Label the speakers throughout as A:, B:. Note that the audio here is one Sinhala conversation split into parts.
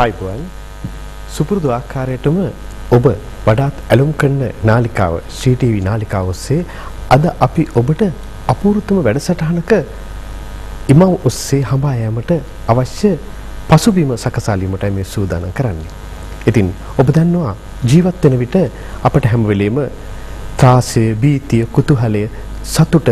A: ආයිබෝන් සුපුරුදු ආකාරයටම ඔබ වඩාත් ඇලුම් කරන නාලිකාව ශ්‍රී ටීවී නාලිකාව ඔස්සේ අද අපි ඔබට අපූර්වතම වැඩසටහනක ඉමව් ඔස්සේ හඹා යාමට අවශ්‍ය පසුබිම සකසාලීමටයි මේ සූදානම් කරන්නේ. ඉතින් ඔබ දන්නවා ජීවත් වෙන විට අපට හැම වෙලෙම ත්‍රාසය, බීතිය, කුතුහලය, සතුට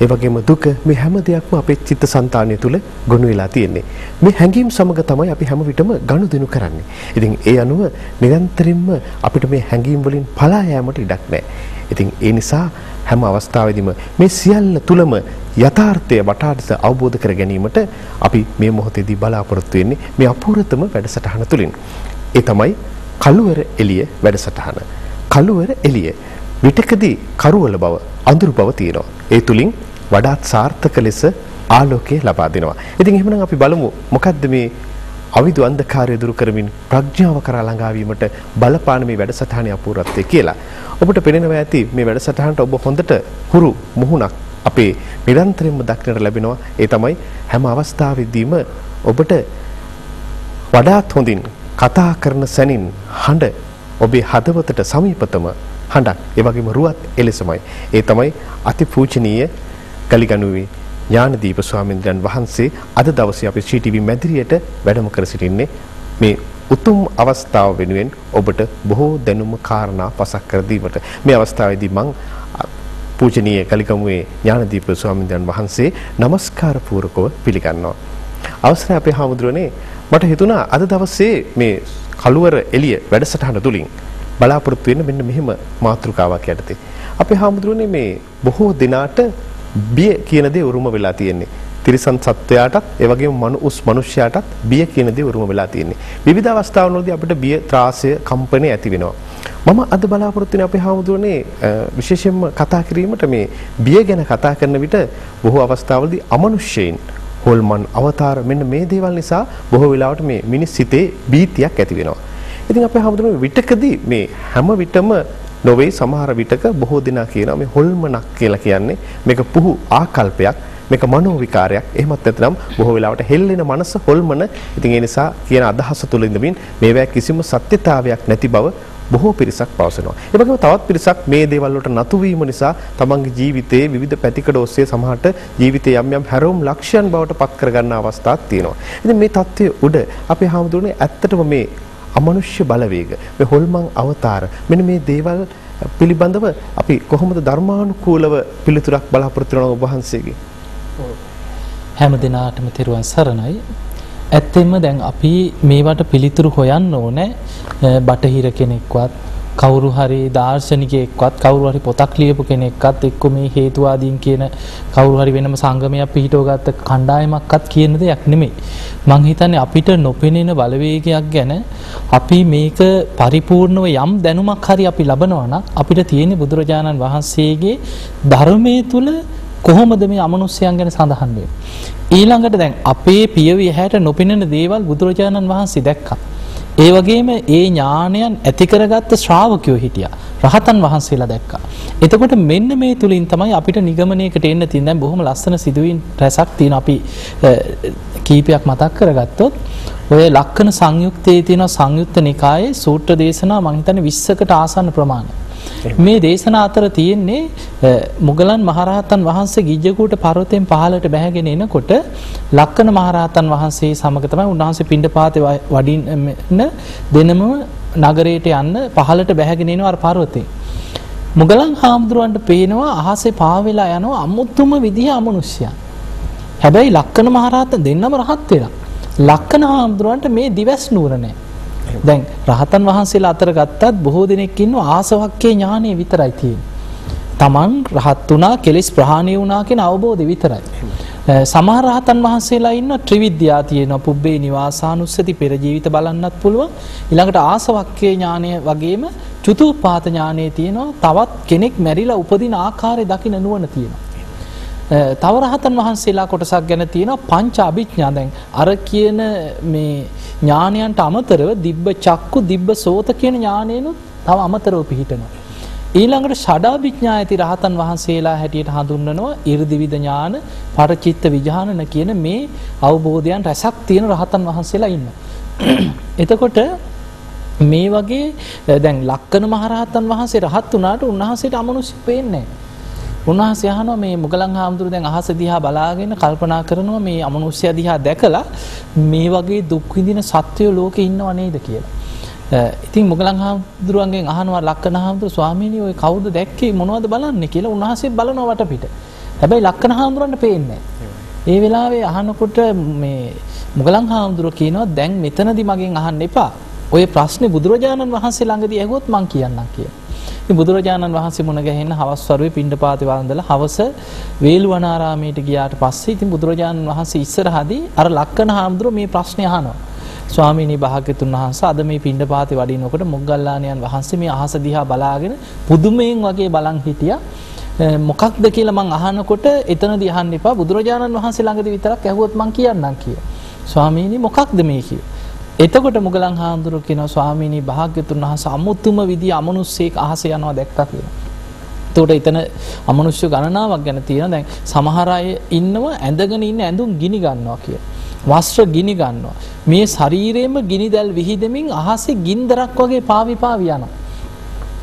A: ඒ වගේම දුක මේ හැම දෙයක්ම අපේ චිත්තසංතානය තුළ ගොනු වෙලා තියෙන්නේ. මේ හැඟීම් සමග තමයි අපි හැම විටම ගනුදෙනු කරන්නේ. ඉතින් ඒ අනුව නිරන්තරයෙන්ම අපිට මේ හැඟීම් වලින් පලා යාමට ඉඩක් නැහැ. ඉතින් ඒ නිසා හැම අවස්ථාවෙදිම මේ සියල්ල තුලම යථාර්ථය වටාට අවබෝධ කර ගැනීමට අපි මේ මොහොතේදී බලාපොරොත්තු වෙන්නේ මේ අපූර්වතම වැඩසටහන තුලින්. ඒ තමයි කළුවර එළිය වැඩසටහන. කළුවර එළිය විටකදී කරුවල බව අඳුරු බව තියෙනවා. ඒ තුලින් වඩාත් සාර්ථක ලෙස ආලෝකය ලබා දෙනවා. ඉතින් එහෙමනම් අපි බලමු මොකද්ද මේ අවිදු අන්ධකාරය දුරු කරමින් ප්‍රඥාව කරා ළඟා වීමට බලපාන මේ වැඩසටහනේ අපූර්වත්වය කියලා. ඔබට පෙනෙනවා ඇති මේ වැඩසටහනට ඔබ හොඳට හුරු මුහුණක් අපේ නිරන්තරයෙන්ම දක්නට ලැබෙනවා. ඒ තමයි හැම අවස්ථාවෙදීම ඔබට වඩාත් හොඳින් කතා කරන සැනින් හඬ ඔබේ හදවතට සමීපතම හඬක් ඒ වගේම රුවත් එලෙසමයි. ඒ තමයි අතිපූජනීය ගලිගණුවේ ඥානදීප ස්වාමීන් වහන්සේ අද දවසේ අපි ශ්‍රී ටීවී මැදිරියට වැඩම කර සිටින්නේ මේ උතුම් අවස්ථාව වෙනුවෙන් ඔබට බොහෝ දැනුම කාරණා පසක් කර දීමට. මේ අවස්ථාවේදී මම පූජනීය කලිකමුවේ ඥානදීප ස්වාමීන් වහන්සේ নমස්කාර පූර්වකව පිළිගන්නවා. අවසරයි අපේ හාමුදුරනේ මට හිතුණා අද දවසේ මේ කළුවර එළිය වැඩසටහන තුලින් බලාපොරොත්තු වෙන්න මෙන්න මෙහෙම මාතෘකාවක් යටතේ. අපේ හාමුදුරනේ මේ බොහෝ දිනාට බිය කියන දේ උරුම වෙලා තියෙන්නේ. තිරිසන් සත්වයාටත් ඒ වගේම මනුස් මනුෂ්‍යයාටත් බිය කියන දේ උරුම වෙලා තියෙන්නේ. විවිධ අවස්ථාවලදී අපිට බිය ත්‍රාසය කම්පණය ඇති වෙනවා. මම අද බලාපොරොත්තු වෙන අපේ හාමුදුරනේ විශේෂයෙන්ම කතා කිරීමට මේ බිය ගැන කතා කරන විට බොහෝ අවස්ථාවලදී අමනුෂ්‍යයින් හොල්මන් අවතාර මෙන්න මේ දේවල් නිසා බොහෝ වෙලාවට මේ මිනිස් සිතේ බීතියක් ඇති වෙනවා. ඉතින් අපේ හැමදෙම විටකදී මේ හැම විටම නොවේ සමහර විටක බොහෝ දෙනා කියනවා මේ හොල්මනක් කියලා කියන්නේ මේක පුහු ආකල්පයක් මේක මනෝ විකාරයක් එහෙමත් නැත්නම් බොහෝ වෙලාවට හෙල්ලෙන මනස හොල්මන ඉතින් ඒ නිසා කියන අදහස තුළ ඉඳමින් මේවා කිසිම සත්‍යතාවයක් නැති බව බොහෝ පිරිසක් පවසනවා. ඒ වගේම තවත් පිරිසක් මේ දේවල් වලට නතු වීම නිසා තමන්ගේ ජීවිතයේ විවිධ පැතිකඩ ඔස්සේ සමහරට ජීවිතයේ යම් යම් හැරවුම් ලක්ෂයන් බවට පත් කරගන්න අවස්ථාවක් තියෙනවා. ඉතින් මේ தත්ත්වයේ උඩ අපේ හාමුදුරනේ ඇත්තටම මේ අමනුෂ්‍ය බලවේග මේ හොල්මන් අවතාර මෙන්න මේ දේවල් පිළිබඳව අපි කොහොමද ධර්මානුකූලව පිළිතුරක් බලාපොරොත්තු වෙනව ඔබ වහන්සේගේ
B: හැම දිනාටම තෙරුවන් සරණයි. ඇත්තෙන්ම දැන් අපි මේවට පිළිතුරු හොයන්න ඕනේ බටහිර කෙනෙක්වත් කවුරු හරි දාර්ශනිකයෙක්වත් කවුරු හරි පොතක් ලියපු කෙනෙක්වත් එක්ක මේ හේතුවාදීන් කියන කවුරු හරි වෙනම සංගමයක් පිහිටවගත්ත කණ්ඩායමක්වත් කියන දෙයක් නෙමෙයි. මං හිතන්නේ අපිට නොපෙනෙන බලවේගයක් ගැන අපි මේක පරිපූර්ණව යම් දැනුමක් හරි අපි ලබනවා නම් අපිට තියෙන බුදුරජාණන් වහන්සේගේ ධර්මයේ තුල කොහොමද මේ අමනුෂ්‍යයන් ගැන සඳහන් වෙන්නේ? ඊළඟට දැන් අපේ පියවි හැට නොපෙනෙන දේවල් බුදුරජාණන් වහන්සේ දැක්කා. ඒ වගේම ඒ ඥානයන් ඇති කරගත්ත ශ්‍රාවකයෝ හිටියා. රහතන් වහන්සේලා දැක්කා. එතකොට මෙන්න මේ තුලින් තමයි අපිට නිගමනයකට එන්න තියෙන දැන් බොහොම ලස්සන සිදුවීම් රැසක් තියෙන අපි කීපයක් මතක් කරගත්තොත් ඔය ලක්කන සංයුක්තයේ තියෙන සංයුක්ත නිකායේ සූත්‍ර දේශනා මම හිතන්නේ 20කට ආසන්න ප්‍රමාණයක්. මේ දේශනා අතර තියෙන්නේ මුගලන් මහරහතන් වහන්සේ ගිජ්ජකූට පර්වතයෙන් පහළට බැහැගෙන එනකොට ලක්කන මහරහතන් වහන්සේ සමග තමයි උන්වහන්සේ පිණ්ඩපාතේ වඩින්න දෙනම නගරයට යන්න පහළට බැහැගෙන එනවා අර පර්වතේ. මුගලන් හාමුදුරුවන්ට පේනවා අහසේ පාවෙලා යනවා අමුතුම විදිහ අමනුෂ්‍යයන්. හැබැයි ලක්කන මහරහතන් දෙන්නම රහත් වෙලා. ලක්කන හාමුදුරුවන්ට මේ දිවස් නුවර නැහැ. දැන් රහතන් වහන්සේලා අතර ගත්තත් බොහෝ දෙනෙක් ඉන්නවා ආසවක්කේ ඥානෙ විතරයි තියෙන්නේ. Taman රහත් වුණා කෙලෙස් ප්‍රහාණය වුණා කියන අවබෝධය විතරයි. සමහර රහතන් වහන්සේලා ඉන්න ත්‍රිවිද්‍යා තියෙනවා පුබ්බේ නිවාසානුස්සති පෙර ජීවිත බලන්නත් පුළුවන්. ඊළඟට ආසවක්කේ ඥානය වගේම චුතුපාත ඥානය තියෙනවා. තවත් කෙනෙක් මැරිලා උපදින ආකාරය දකින්න නුවණ තියෙනවා. තව රහතන් වහන්සේලා කොටසක් ගැන තියෙනවා පංච අභිඥා දැන් අර කියන මේ ඥානයන්ට අමතරව දිබ්බ චක්කු දිබ්බ සෝත කියන ඥානයනුත් තව අමතරව පිහිටනවා. ඊළඟට ෂඩාභිඥා ඇති රහතන් වහන්සේලා හැටියට හඳුන්වනවා 이르දිවිද ඥාන පරචිත්ත විඥානන කියන මේ අවබෝධයන් රැසක් තියෙන රහතන් වහන්සේලා ඉන්නවා. එතකොට මේ වගේ දැන් ලක්කන මහරහතන් වහන්සේ රහත් වුණාට උන්වහන්සේට අමනුෂ්‍ය පේන්නේ උන්වහන්සේ අහනවා මේ මුගලන් හාමුදුරු දැන් අහස දිහා බලාගෙන කල්පනා කරනවා මේ අමනුෂ්‍ය දිහා දැකලා මේ වගේ දුක් විඳින සත්වයෝ ලෝකේ ඉන්නව නේද කියලා. ඉතින් මුගලන් හාමුදුරුවන්ගෙන් අහනවා ලක්කන හාමුදුරු ස්වාමීනි ඔය කවුද දැක්කේ මොනවද බලන්නේ කියලා උන්වහන්සේ බලනවා වටපිට. හැබැයි ලක්කන හාමුදුරන්ට පේන්නේ ඒ වෙලාවේ අහනකොට මේ මුගලන් හාමුදුරුව කියනවා දැන් මෙතනදි මගෙන් අහන්න එපා. ඔය ප්‍රශ්නේ බුදුරජාණන් වහන්සේ ළඟදී ඇහුවොත් මං කියන්නම් කියලා. ඉතින් බුදුරජාණන් වහන්සේ මුණ ගැහෙන්න හවස් වරුවේ පිණ්ඩපාතේ වන්දලා හවස වේළුවනාරාමයට ගියාට පස්සේ ඉතින් බුදුරජාණන් වහන්සේ ඉස්සරහදී අර ලක්කන හාමුදුරුව මේ ප්‍රශ්නේ අහනවා. ස්වාමීනි භාග්‍යතුන් වහන්සේ අද මේ පිණ්ඩපාතේ වඩිනකොට මොග්ගල්ලාණන් වහන්සේ මේ අහස දිහා බලාගෙන පුදුමයෙන් වගේ බලන් හිටියා. මොකක්ද කියලා මං අහනකොට එතනදී අහන්න එපා බුදුරජාණන් වහන්සේ ළඟදී විතරක් ඇහුවොත් මං කියන්නම් කියලා. ස්වාමීනි මොකක්ද මේ කිව්වේ? එතකොට මුගලන් හාමුදුරුව කියනවා ස්වාමීනි භාග්‍යතුන් වහන්සේ අමුතුම විදිය අමනුස්සයෙක් අහස යනවා දැක්කා කියලා. එතකොට එතන අමනුෂ්‍ය ගණනාවක් ගැන තියෙනවා. දැන් සමහර අය ඉන්නවා ඇඳගෙන ඉන්න ඇඳුම් ගිනි ගන්නවා කියලා. වස්ත්‍ර ගිනි ගන්නවා. මේ ශරීරයේම ගිනි දැල් විහිදෙමින් අහසේ ගින්දරක් වගේ පාවි පාවි යනවා.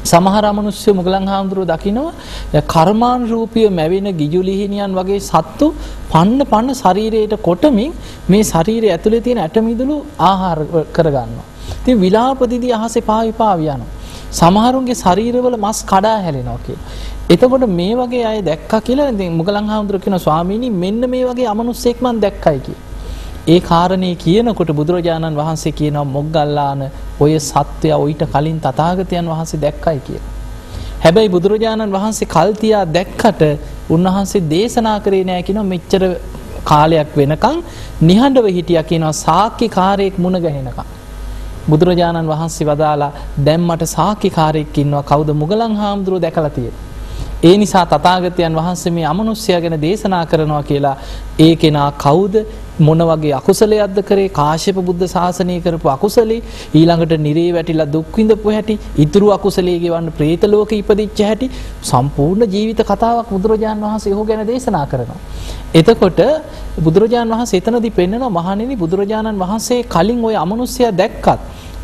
B: සමහර අමනුෂ්‍ය මුගලන් හාමුදුරුව දකිනවා කර්මාන් රූපිය මැවෙන ගිජුලිහිනියන් වගේ සත්තු පන්න පන්න ශරීරයට කොටමින් මේ ශරීරය ඇතුලේ තියෙන ඇටමිදුළු ආහාර කරගන්නවා. ඉතින් විලාපදිදී අහසේ පාවි පාවි යනවා. සමහරුන්ගේ ශරීරවල මස් කඩා හැලෙනවා කියලා. එතකොට මේ වගේ අය දැක්කා කියලා ඉතින් මුගලන් හාමුදුරුව කියන ස්වාමීනි මෙන්න මේ වගේ අමනුස්සෙක් මන් දැක්කයි කියලා. ඒ කාරණේ කියනකොට බුදුරජාණන් වහන්සේ කියනවා මොග්ගල්ලාන ඔය සත්වයා ඔయిత කලින් තථාගතයන් වහන්සේ දැක්කයි කියලා. හැබැයි බුදුරජාණන් වහන්සේ කල් තියා දැක්කට උන්වහන්සේ දේශනා කරේ නෑ කියනවා මෙච්චර කාලයක් වෙනකන් නිහඬව හිටියා කියනවා සාක්කිකාරයෙක් මුණ ගැහෙනකම්. බුදුරජාණන් වහන්සේ වදාලා දැන් මට සාක්කිකාරයෙක් ඉන්නවා කවුද මුගලන් හාමුදුරුවෝ දැකලා තියෙන්නේ. ඒ නිසා තථාගතයන් වහන්සේ මේ අමනුෂ්‍යය ගැන දේශනා කරනවා කියලා ඒ කෙනා කවුද මොන වගේ අකුසලයක්ද කරේ කාශ්‍යප බුද්ධ ශාසනය කරපු අකුසලේ ඊළඟට නිරේ වැටිලා දුක් විඳපු හැටි ඉතුරු අකුසලයේ ගෙවන්න പ്രേත ලෝකෙ ඉපදිච්ච හැටි සම්පූර්ණ ජීවිත කතාවක් බුදුරජාන් වහන්සේ ඔහු ගැන දේශනා කරනවා. එතකොට බුදුරජාන් වහන්සේ එතනදී පෙන්නනවා මහණෙනි බුදුරජාණන් වහන්සේ කලින් ওই අමනුෂ්‍යය දැක්කත්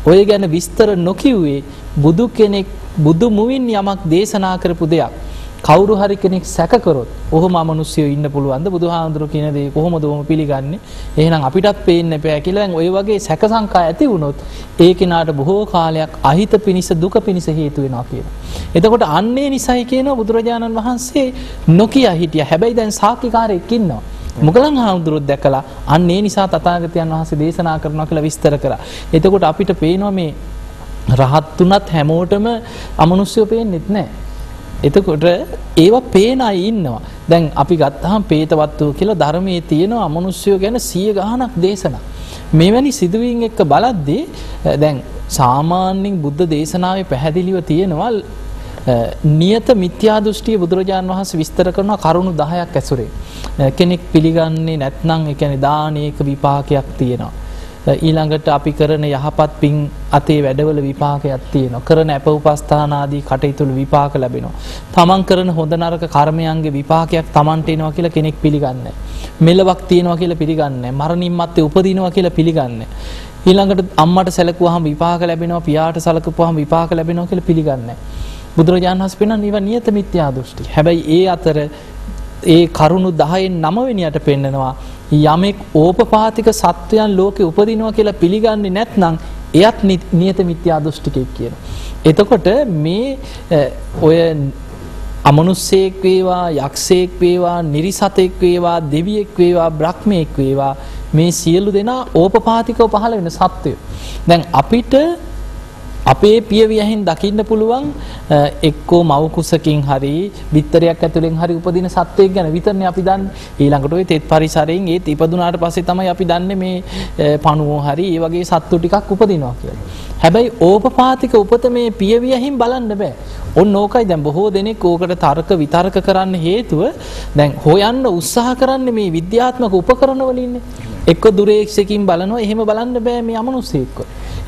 B: ඔය ගැන විස්තර නොකිව්වේ බුදු කෙනෙක් බුදු මුවින් යමක් දේශනා කරපු දෙයක්. කවුරු හරි කෙනෙක් සැකකරොත් ඔහොම අමනුෂ්‍යයෝ ඉන්න පුළුවන්ද බුදුහාමුදුරු කියන දේ කොහොමද ඔහොම පිළිගන්නේ එහෙනම් අපිටත් පේන්න එපා කියලා දැන් ওই වගේ සැක සංකා ඇති වුණොත් ඒ කෙනාට බොහෝ කාලයක් අහිත පිනිස දුක පිනිස හේතු වෙනවා කියලා. එතකොට අන්නේ නිසයි කියනවා බුදුරජාණන් වහන්සේ නොකිය හිටියා. හැබැයි දැන් සාක්කිකාරයෙක් ඉන්නවා. මුගලන් හාමුදුරුවෝ දැකලා අන්න ඒ නිසා තථාගතයන් වහන්සේ දේශනා කරනවා කියලා විස්තර කරා. එතකොට අපිට පේනවා මේ රහත් තුනත් හැමෝටම අමනුෂ්‍යෝ පේන්නෙත් නැහැ. එතකොට ඒවා පේන අය ඉන්නවා. දැන් අපි ගත්තාම පේතවත්තු කියලා ධර්මයේ තියෙන අමනුෂ්‍යය ගැන සිය ගාණක් දේශනා. මෙවැනි සිදුවීම් එක්ක බලද්දී දැන් සාමාන්‍යයෙන් බුද්ධ දේශනාවේ පැහැදිලිව තියෙනවා නියත මිත්‍යා දෘෂ්ටිය බුදුරජාන් වහන්සේ විස්තර කරන කරුණු 10ක් ඇසුරේ. කෙනෙක් පිළිගන්නේ නැත්නම් ඒ කියන්නේ දානයක විපාකයක් තියෙනවා. ඊළඟට අපි කරන යහපත් පින් අතේ වැඩවල විපාකයක් තියෙනවා. කරන අප උපස්ථාන ආදී කටයුතු විපාක ලැබෙනවා. තමන් කරන හොඳ නරක කර්මයන්ගේ විපාකයක් තමන්ට එනවා කියලා කෙනෙක් පිළිගන්නේ මෙලවක් තියෙනවා කියලා පිළිගන්නේ මරණින් මත්තේ උපදිනවා කියලා පිළිගන්නේ ඊළඟට අම්මට සැලකුවාම විපාක ලැබෙනවා පියාට සැලකුවාම විපාක ලැබෙනවා කියලා පිළිගන්නේ බුදුරජාණන් වහන්සේ පෙන්වන නිව නියත මිත්‍යා දෘෂ්ටි. හැබැයි ඒ අතර ඒ කරුණු 10න් 9 වෙනියට පෙන්නනවා යමෙක් ඕපපාතික සත්වයන් ලෝකෙ උපදිනවා කියලා පිළිගන්නේ නැත්නම් එයත් නියත මිත්‍යා දෘෂ්ටිකෙක් කියන. එතකොට මේ ඔය අමනුස්සයෙක් වේවා යක්ෂයෙක් වේවා නිරිසතෙක් වේවා දෙවියෙක් වේවා බ්‍රහ්මයෙක් වේවා මේ සියලු දෙනා ඕපපාතිකව පහළ වෙන සත්වය. දැන් අපිට අපේ පියවියහින් දකින්න පුළුවන් එක්කෝ මවකුසකින් හරි බිත්තරයක් ඇතුළෙන් හරි උපදින සත්වයෙක් ගැන විතරනේ අපි දන්නේ ඊළඟට ওই තෙත් පරිසරයෙන් ඒත් ඉපදුනාට පස්සේ තමයි අපි දන්නේ මේ පණුවෝ හරි ඒ වගේ සත්තු ටිකක් උපදිනවා කියලා. හැබැයි ඕපපාතික උපත මේ පියවියහින් බලන්න බෑ. ඔන්න ඕකයි දැන් බොහෝ දෙනෙක් ඕකට තර්ක විතර්ක කරන්න හේතුව දැන් හොයන්න උත්සාහ කරන්නේ මේ විද්‍යාත්මක උපකරණ වලින්නේ. එක්ක දුරේක්ෂකින් බලනවා එහෙම බලන්න බෑ මේ අමනුස්සයෙක්ව.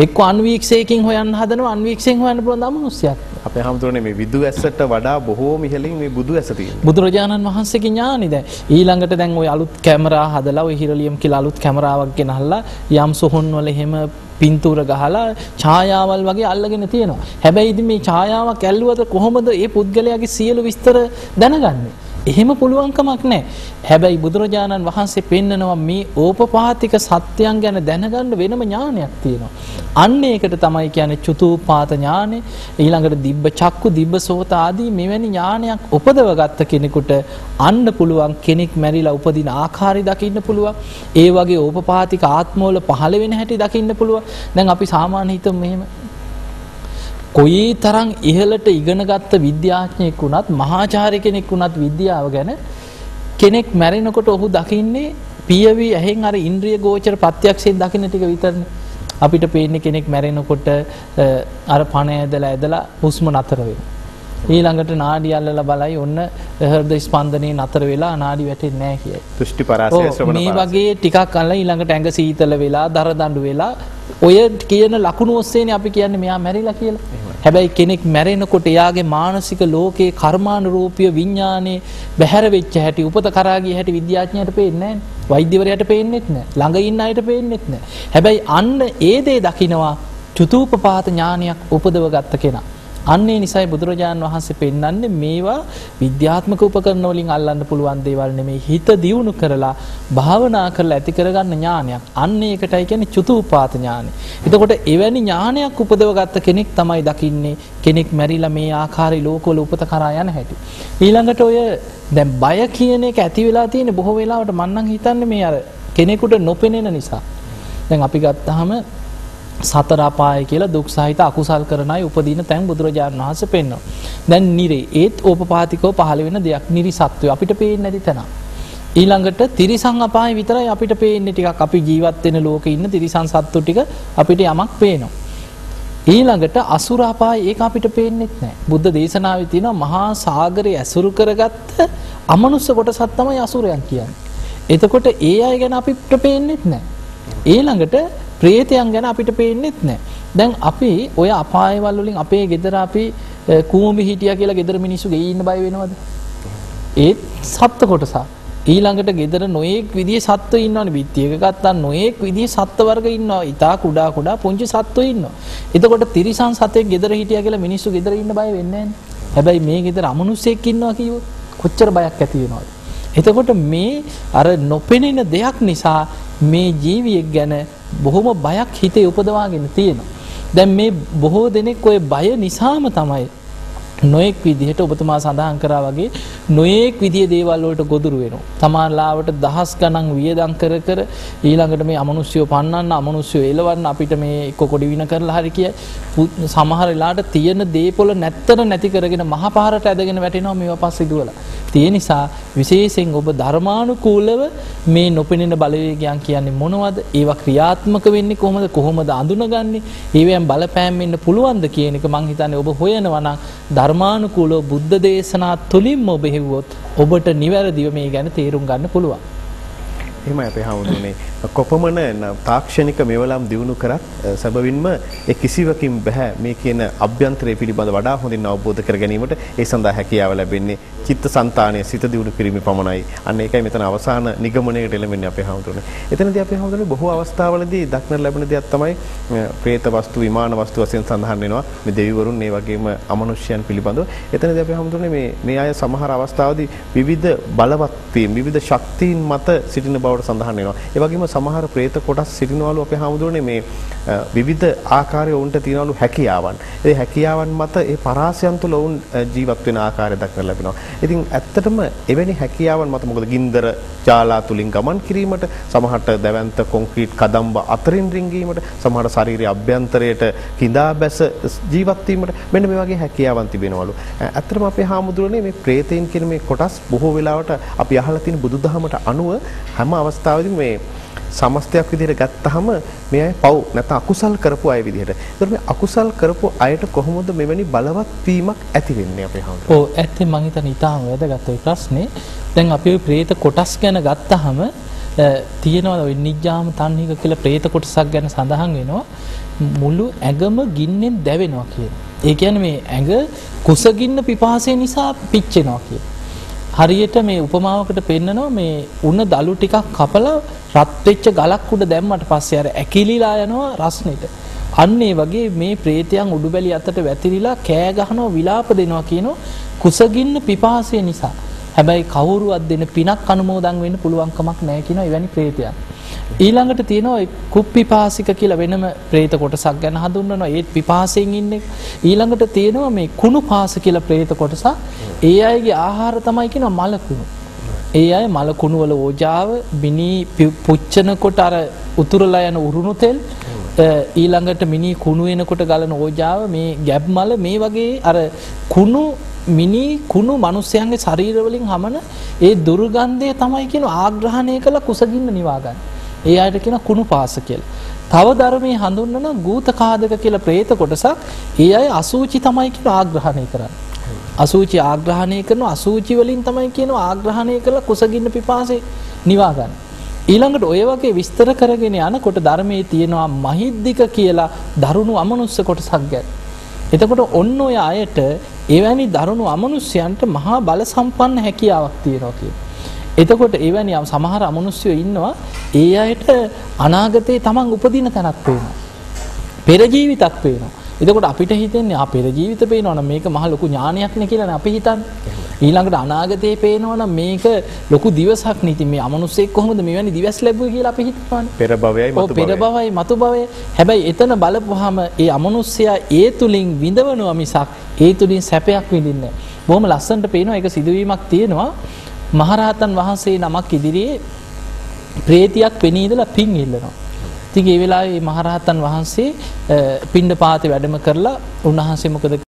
B: එක්ක අන්වීක්ෂයකින් හොයන්න හදනවා අන්වීක්ෂයෙන් හොයන්න පුළුවන් අමනුස්සයෙක්.
A: අපේ හැමතුරනේ මේ විදු ඇසට වඩා බොහෝම ඉහළින් මේ බුදු ඇස තියෙනවා.
B: බුදුරජාණන් වහන්සේගේ ඥානෙ දැන් ඊළඟට දැන් ওই අලුත් කැමරා හදලා ওই හිරලියම් කියලා අලුත් කැමරාවක් ගෙනහල්ලා යම් සොහොන් වල එහෙම පින්තූර ගහලා ඡායාවල් වගේ අල්ලගෙන තියෙනවා. හැබැයි ඉතින් මේ ඡායාවක් ඇල්ලුවද කොහොමද ඒ පුද්ගලයාගේ සියලු විස්තර දැනගන්නේ? එහෙම පුළුවන්කමක් නැහැ. හැබැයි බුදුරජාණන් වහන්සේ පෙන්නනවා මේ ඕපපාතික සත්‍යයන් ගැන දැනගන්න වෙනම ඥානයක් තියෙනවා. අන්න ඒකට තමයි කියන්නේ චුතූපාත ඥානෙ, ඊළඟට දිබ්බ චක්කු, දිබ්බ සෝත ආදී මෙවැනි ඥානයක් උපදව ගත්ත කෙනෙකුට අන්න පුළුවන් කෙනෙක් මැරිලා උපදින ආකාරي දකින්න පුළුවන්. ඒ වගේ ඕපපාතික ආත්මවල පහළ වෙන හැටි දකින්න පුළුවන්. දැන් අපි සාමාන්‍ය හිතමු මෙහෙම කොයි තරම් ඉහළට ඉගෙනගත්ත විද්‍යාඥයෙක් වුණත් මහාචාර්ය කෙනෙක් වුණත් විද්‍යාව ගැන කෙනෙක් මැරෙනකොට ඔහු දකින්නේ පියවි ඇහෙන් අර ඉන්ද්‍රිය ගෝචර ප්‍රත්‍යක්ෂයෙන් දකින්න ටික විතරනේ. අපිට පේන්නේ කෙනෙක් මැරෙනකොට අර පණ ඇදලා ඇදලා හුස්ම නතර වෙනවා. ඊළඟට නාඩි අල්ලලා බලයි ඔන්න හෘද ස්පන්දනේ නතර වෙලා නාඩි වැටෙන්නේ නැහැ කියයි.
A: දෘෂ්ටි පරාසය ශ්‍රවණ
B: මේ වගේ ටිකක් අල්ල ඊළඟට ඇඟ සීතල වෙලා දර දඬු වෙලා ඔය කියන ලකුණු ඔස්සේනේ අපි කියන්නේ මෙයා මැරිලා කියලා. හැබැයි කෙනෙක් මැරෙනකොට එයාගේ මානසික ලෝකයේ කර්මානුරූපීය විඥානේ බැහැර වෙච්ච හැටි උපත කරා ගිය හැටි විද්‍යාඥයාට පේන්නේ නැහැ. වෛද්‍යවරයාට පේන්නෙත් නැහැ. ළඟ ඉන්න අයට පේන්නෙත් නැහැ. හැබැයි අන්න ඒ දේ දකිනවා චුතූපපාත ඥානයක් උපදව ගත්ත කෙනා. අන්නේ නිසයි බුදුරජාණන් වහන්සේ පෙන්වන්නේ මේවා විද්‍යාත්මක උපකරණ වලින් අල්ලන්න පුළුවන් දේවල් නෙමෙයි හිත දියුණු කරලා භාවනා කරලා ඇති කරගන්න ඥානයක්. අන්න ඒකටයි කියන්නේ චුතූපාත ඥානෙ. එතකොට එවැනි ඥානයක් උපදව ගත්ත කෙනෙක් තමයි දකින්නේ කෙනෙක් මැරිලා මේ ආකාරي ලෝකවල උපත කරා යන හැටි. ඊළඟට ඔය දැන් බය කියන එක ඇති වෙලා තියෙන බොහෝ වෙලාවට මම නම් හිතන්නේ මේ අර කෙනෙකුට නොපෙනෙන නිසා. දැන් අපි ගත්තාම සතර අපාය කියලා දුක් සහිත අකුසල් කරන අය උපදින තැන් බුදුරජාණන් වහන්සේ පෙන්වනවා. දැන් නිරේ ඒත් ඕපපාතිකව පහළ වෙන දෙයක් නිරි සත්වය අපිට පේන්නේ නැති තැන. ඊළඟට තිරිසන් අපාය විතරයි අපිට පේන්නේ ටිකක් අපි ජීවත් වෙන ලෝකේ ඉන්න තිරිසන් සත්තු ටික අපිට යමක් පේනවා. ඊළඟට අසුර අපාය ඒක අපිට පේන්නෙත් නැහැ. බුද්ධ දේශනාවේ තියෙනවා මහා සාගරය ඇසුරු කරගත්ත අමනුෂ්‍ය කොටසක් තමයි අසුරයන් කියන්නේ. එතකොට ඒ අය ගැන අපිට පේන්නෙත් නැහැ. ඊළඟට ප්‍රේතයන් ගැන අපිට පේන්නෙත් නැහැ. දැන් අපි ඔය අපායවල වලින් අපේ ගෙදර අපි කූඹි හිටියා කියලා ගෙදර මිනිස්සු ගෙයි ඉන්න බය වෙනවද? ඒත් සත්ත්ව කොටසක්. ඊළඟට ගෙදර නොයෙක් විදිහේ සත්ත්ව ඉන්නවනේ පිටියක ගත්තා නොයෙක් විදිහේ සත්ත්ව වර්ග ඉන්නවා. ඊටා කුඩා කුඩා පුංචි සත්ත්ව ඉන්නවා. එතකොට තිරිසන් සතෙක් ගෙදර හිටියා කියලා මිනිස්සු ගෙදර ඉන්න බය වෙන්නේ හැබැයි මේ ගෙදර අමනුෂ්‍යෙක් ඉන්නවා කිව්වොත් කොච්චර බයක් ඇති වෙනවද? එතකොට මේ අර නොපෙනෙන දෙයක් නිසා මේ ජීවියෙක් ගැන බොහොම බයක් හිතේ උපදවාගෙන තියෙනවා. දැන් මේ බොහෝ දෙනෙක් ඔය බය නිසාම තමයි නොයෙක් විදිහට ඔබතුමා සඳහන් කරා වගේ නොයෙක් විදිහේ දේවල් වලට ගොදුරු වෙනවා. තමාලාවට දහස් ගණන් වියදම් කර කර ඊළඟට මේ අමනුෂ්‍යව පන්නන්න අමනුෂ්‍යව එලවන්න අපිට මේ එක්ක කොඩි වින කරලා හරි කිය සමහර වෙලාවට තියෙන දේපොළ නැත්තර නැති කරගෙන මහ පාරට ඇදගෙන වැටෙනවා මේවා පස්සේ දුවලා. ඒ නිසා විශේෂයෙන් ඔබ ධර්මානුකූලව මේ නොපෙනෙන බලවේගයන් කියන්නේ මොනවද? ඒවා ක්‍රියාත්මක වෙන්නේ කොහොමද? කොහොමද අඳුනගන්නේ? ඒවෙන් බලපෑම් වෙන්න පුළුවන්ද කියන එක මං හිතන්නේ ඔබ හොයනවා නම් ධර්මානුකූලව බුද්ධ දේශනා තුලින්ම ඔබ හෙව්වොත් ඔබට නිවැරදිව මේ ගැන තේරුම් ගන්න පුළුවන්.
A: එහෙමයි අපේ හාමුදුරනේ කොපමණ තාක්ෂණික මෙවලම් දිනු කරත් සැබවින්ම ඒ කිසිවකින් බෑ මේ කියන අභ්‍යන්තරය පිළිබඳ වඩා හොඳින් අවබෝධ කර ගැනීමට ඒ සඳහා හැකියාව ලැබෙන්නේ චිත්තසංතානය සිත දියුණු කිරීම පමණයි. අන්න ඒකයි මෙතන අවසාන නිගමනයකට එළඹෙන්නේ අපේ හාමුදුරනේ. එතනදී අපේ හාමුදුරනේ බොහෝ අවස්ථාවලදී දක්නට ලැබෙන දෙයක් තමයි പ്രേත වස්තු විමාන වස්තු වශයෙන් සඳහන් වෙනවා. මේ දෙවිවරුන් ඒ වගේම අමනුෂ්‍යයන් පිළිබඳව. එතනදී අපේ හාමුදුරනේ මේ මේ අය සමහර අවස්ථාවලදී විවිධ බලවත් වීම විවිධ ශක්තියින් මත සිටින බවට සඳහන් වෙනවා. ඒ වගේම සමහර പ്രേත කොටස් සිටිනවලු අපේ හාමුදුරනේ මේ විවිධ ආකාරයේ උන්ට තියනවලු හැකියාවන්. ඒ හැකියාවන් මත ඒ පරාසයන් තුළ ඔවුන් ජීවත් වෙන ආකාරය දක්වලා ලැබෙනවා. ඉතින් ඇත්තටම එවැනි හැකියාවන් මත මොකද ගින්දර ජාලා තුලින් ගමන් කිරීමට සමහරට දැවැන්ත කොන්ක්‍රීට් කදම්බ අතරින් රිංගීමට සමහර ශාරීරික අභ්‍යන්තරයට කිඳා බැස ජීවත් වීමට මෙන්න මේ වගේ හැකියාවන් තිබෙනවලු. ඇත්තටම අපේ හාමුදුරනේ මේ ප්‍රේතයන් කියන මේ කොටස් බොහෝ වෙලාවට අපි අහලා තියෙන බුදුදහමට අනුව හැම අවස්ථාවෙදිම මේ සමස්තයක් විදිහට ගත්තහම මේ අය පව් නැත්නම් අකුසල් කරපු අය විදිහට. ඒතර මේ අකුසල් කරපු අයට කොහොමද මෙවැනි බලවත් වීමක් ඇති වෙන්නේ අපේ හැමෝටම?
B: ඔව් ඇත්තේ මම හිතන්නේ ඊටාම වැදගත් ওই ප්‍රශ්නේ. දැන් අපි ওই പ്രേත කොටස් ගැන ගත්තහම තියෙනවා ওই නිජ්ජාම තන්හික කියලා പ്രേත කොටසක් ගැන සඳහන් වෙනවා. මුළු ඇඟම ගින්නෙන් දැවෙනවා කියන. ඒ කියන්නේ මේ ඇඟ කුසගින්න පිපාසය නිසා පිච්චෙනවා කියන. හරියට මේ උපමාවකට පෙන්නනවා මේ උණ දළු ටිකක් කපලා රත් වෙච්ච ගලක් උඩ දැම්මට පස්සේ අර ඇකිලිලා යනවා රස්නෙට. අන්න ඒ වගේ මේ ප්‍රේතයන් උඩුබැලි අතට වැතිරිලා කෑ ගහනවා විලාප දෙනවා කියනවා කුසගින්න පිපාසය නිසා. හැබැයි කවුරුවත් දෙන පිනක් අනුමෝදන් වෙන්න පුළුවන් කමක් නැහැ කියනවා එවැනි ප්‍රේතයන්. ඊළඟට තියෙනවා කුප්පිපාසික කියලා වෙනම ප්‍රේත කොටසක් ගැන හඳුන්වනවා. ඒත් පිපාසයෙන් ඉන්නේ. ඊළඟට තියෙනවා මේ කුණු පාස කියලා ප්‍රේත කොටසක්. ඒ අයගේ ආහාර තමයි කියනවා මලකුණු ඒ අය මලකුණු වල ඕජාව මිනි පුච්චනකොට අර උතුරලා යන උරුණු තෙල් ඊළඟට මිනි කුණු වෙනකොට ගලන ඕජාව මේ ගැබ් මල මේ වගේ අර කුණු මිනි කුණු මිනිස්යන්ගේ ශරීරවලින් හමන ඒ දුර්ගන්ධය තමයි කියන ආග්‍රහණය කළ කුසගින්න නිවා ගන්න. ඒ අයට කියන කුණු පාස කියලා. තව ධර්මයේ හඳුන්වන ගූතකාදක කියලා ප්‍රේත කොටසක් ඒ අය අසූචි තමයි කියන ආග්‍රහණය කරන්නේ. අසූචි ආග්‍රහණය කරන අසූචි වලින් තමයි කියන ආග්‍රහණය කළ කුසගින්න පිපාසය නිවා ගන්න. ඊළඟට ඔය වගේ විස්තර කරගෙන යනකොට ධර්මයේ තියෙනවා මහිද්దిక කියලා දරුණු අමනුස්ස කොටසක් ගැන. එතකොට ඔන්න ඔය අයට එවැනි දරුණු අමනුෂ්‍යයන්ට මහා බල සම්පන්න හැකියාවක් තියෙනවා කියලා. එතකොට එවැනි සමහර අමනුෂ්‍යයෝ ඉන්නවා ඒ අයට අනාගතයේ තමන් උපදින තැනක් පේනවා. පෙර ජීවිතක් පේනවා. එතකොට අපිට හිතෙන්නේ ආ පෙර ජීවිත පේනවනම් මේක මහ ලොකු ඥානයක් නේ කියලා අපි හිතන්නේ. ඊළඟට අනාගතේ පේනවනම් මේක ලොකු දිවසක් නේ. ඉතින් මේ අමනුස්සයෙක් කොහොමද මෙවැනි දිවස් ලැබුවේ කියලා අපි හිතනවානේ.
A: පෙර භවයයි මතු භවයයි.
B: පෙර භවයයි මතු භවයයි. හැබැයි එතන බලපුවාම ඒ අමනුස්සයා ඒ තුලින් විඳවනවා මිසක් ඒ තුලින් සැපයක් විඳින්නේ නැහැ. බොහොම ලස්සනට පේනවා ඒක සිදුවීමක් තියෙනවා. මහරහතන් වහන්සේ නමක් ඉදිරියේ ප්‍රේතියක් පෙනී ඉඳලා පින් ඉල්ලනවා. ඉතින් ඒ වෙලාවේ මහරහතන් වහන්සේ පිණ්ඩ පාතේ වැඩම කරලා උන්වහන්සේ මොකද